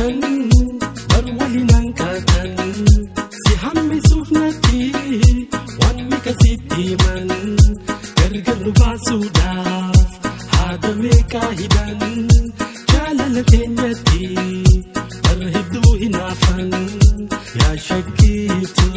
teman Berwali mangkatan Si hambi sufnati Wan mika si timan Gerger basudaf Hada meka hidan Jalan tenyati Berhidu hinafan Ya syakitu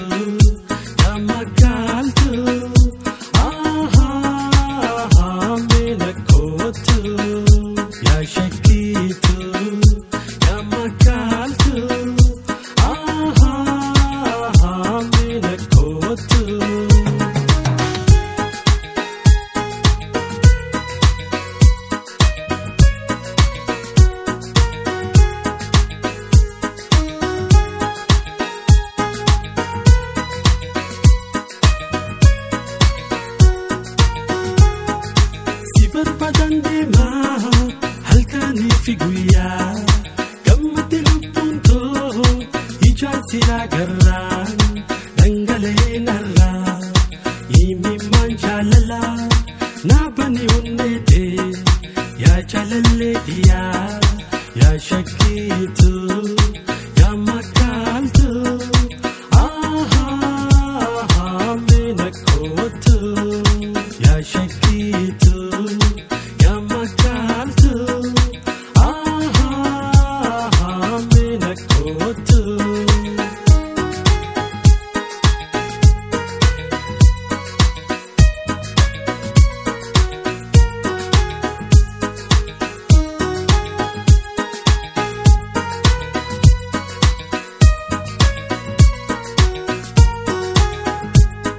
Si barbaadan deemaa halkanii fi guyyaa gammatti lubbuun too ijaan si raagarraan dhangala'ee narraa himimmaan jaalalaa naabani onneete yaa jaalallee dhiyaa yaa shakkiitu yaa makaaltu ahaa meena kootu